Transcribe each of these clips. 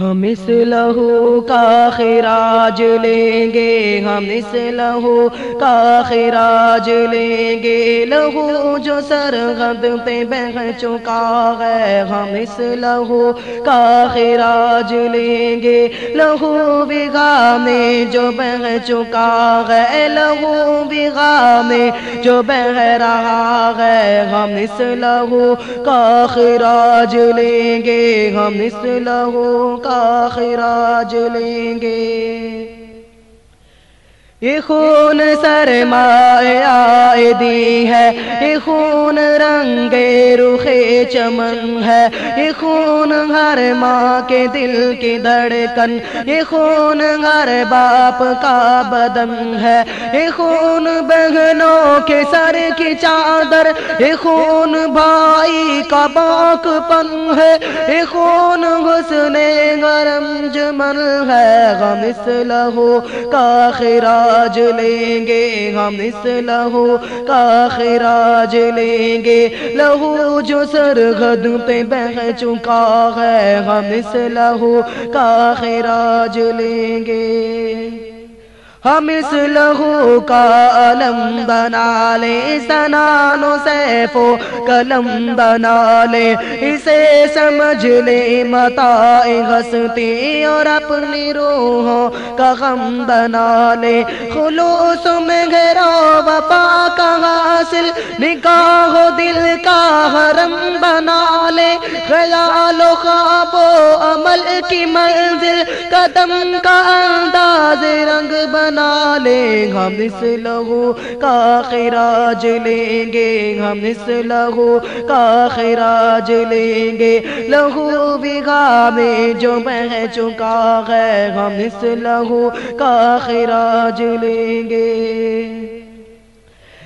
ہم اس لہو کا خراج لیں گے، ہم اس لہو کا خراج لیں گے۔ لہو جو سرغد پہ بہ چکا ہے، ہم اس لہو کا خراج لیں گے۔ لہو بگا میں جو بہ چکا ہے، لہو بگا میں جو بہ رہا ہے، ہم اس لہو کا خراج لیں گے۔ ہم اس لہو کا خراج لیں گے۔ یہ خون سرمایہ دی ہے، یہ خون رنگ رخے چمن ہے، یہ خون ہر ماں کے دل کی دھڑکن، یہ خون ہر باپ کا بدن ہے، یہ خون بہنوں کے سر کی چادر، یہ خون بھائی کا باک پن ہے، یہ خون حسن گرم جمن ہے غم اس لہو کا خراج لیں گے، ہم اس لہو کا خراج لیں گے۔ لہو جو سرغد پہ بہ چکا ہے، ہم اس لہو کا خراج لیں گے۔ ہم اس لہو کا علم بنا لے سنان و سیف و قلم بنا لے۔ اسے سمجھ لے متا غسطی اور اپنی روحوں کا غم بنا لے۔ خلوص میں گھرا وفا کا حاصل، نکاح دل کا حرم بنا لے۔ خیال و خواب و عمل کی منزل، قدم کا انداز بنا لیں ہم اس لہو کا خراج لیں گے، ہم اس لہو کا خراج لیں گے۔ لہو بگا میں جو بہ چکا ہے، ہم اس لہو کا خراج لیں گے۔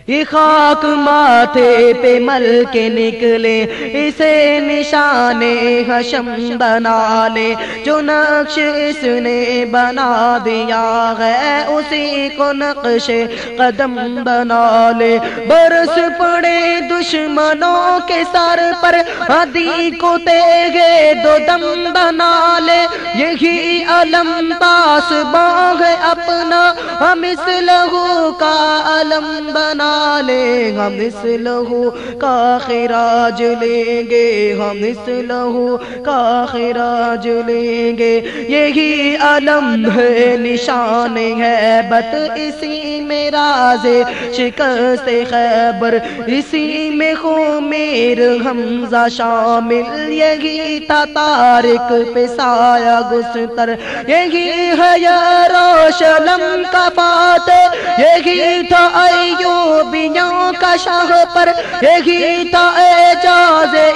یہ خاک ماتھے پہ مل کے نکلے، اسے نشان حشم بنا لے۔ جو نقش اس نے بنا دیا ہے، اسی کو نقش قدم بنا لے۔ برس پڑے دشمنوں کے سر پر ہدی کو تیگے دو دم بنا لے۔ یہی علم پاس باغ اپنا، ہم اس لہو کا علم بنا لیں، ہم اس لہو کا خراج لیں گے، ہم اس لہو کا خراج لیں گے۔ یہی علم ہے، نشان ہے، بت اسی میں راز، شکست خیبر اسی میں خو حمزہ شامل، یہی تا تارک پہ سارے سایہ گستر، یہی ہے یا روشلم کا پات، یہی تھا ایوبیوں کا شاہ پر، یہی تھا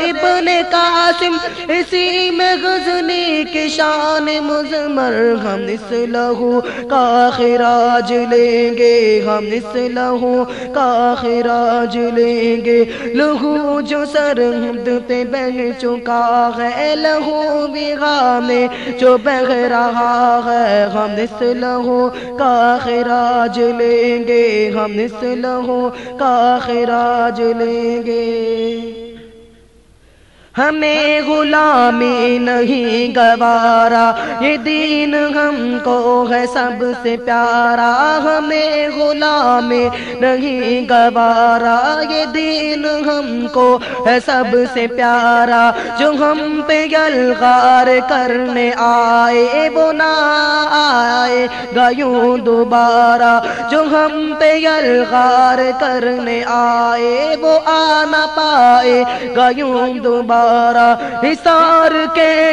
ابن قاسم اسی میں غزنی کی شان مزمر، ہم اس لہو کا خراج لیں گے، ہم اس لہو کا خراج لیں گے۔ لہو جو سرحد پہ بہ چکا ہے، لہو بغا میں جو بہ رہا ہے۔ ہم اس لہو کا خراج لیں گے، ہم اس لہو کا خراج لیں گے۔ ہمیں غلامی نہیں گوارا، یہ دین ہم کو ہے سب سے پیارا۔ ہمیں غلامی نہیں گوارا، یہ دین ہم کو ہے سب سے پیارا۔ جو ہم پہ گلغار کرنے آئے، وہ نہ آئے گیوں دوبارہ۔ جو ہم پہ گلغار کرنے آئے، وہ آنا پائے گیوں دوبارہ۔ حسار کے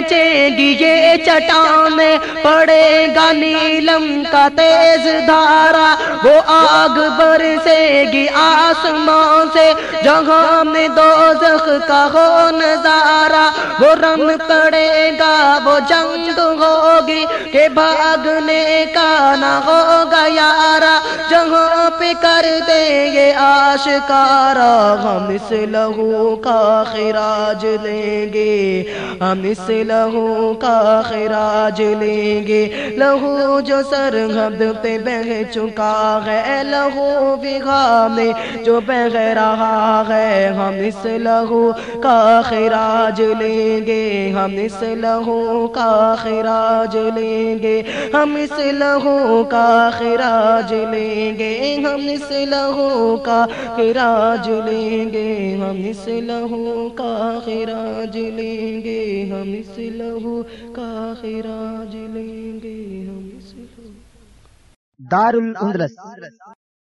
گی یہ چٹان پڑے گا نیلم کا تیز دھارا۔ وہ آگ برسے گی آسمان سے، جہاں میں دوزخ کا ہو نظارہ۔ وہ رم پڑے گا، وہ جنگ ہوگی کہ بھاگنے کا نہ ہوگا یارا۔ جہاں پہ کر دے یہ آشکارا، ہم اس لہو کا خراج لیں گے۔ ہم اس لہو کا خراج لیں گے۔ لہو جو سرحد پہ بہ چکا ہے، لہو بگا میں جو بہ رہا ہے۔ ہم اس لہو کا خراج لیں گے۔ ہم اس لہو کا خراج لیں گے۔ ہم اس لہو کا خراج لیں گے۔ ہم اس لہو کا خراج لیں گے۔ ہم اس لہو کا خراج لیں گے ہم اس لہو کا خراج لیں گے ہم اس دار الاندلس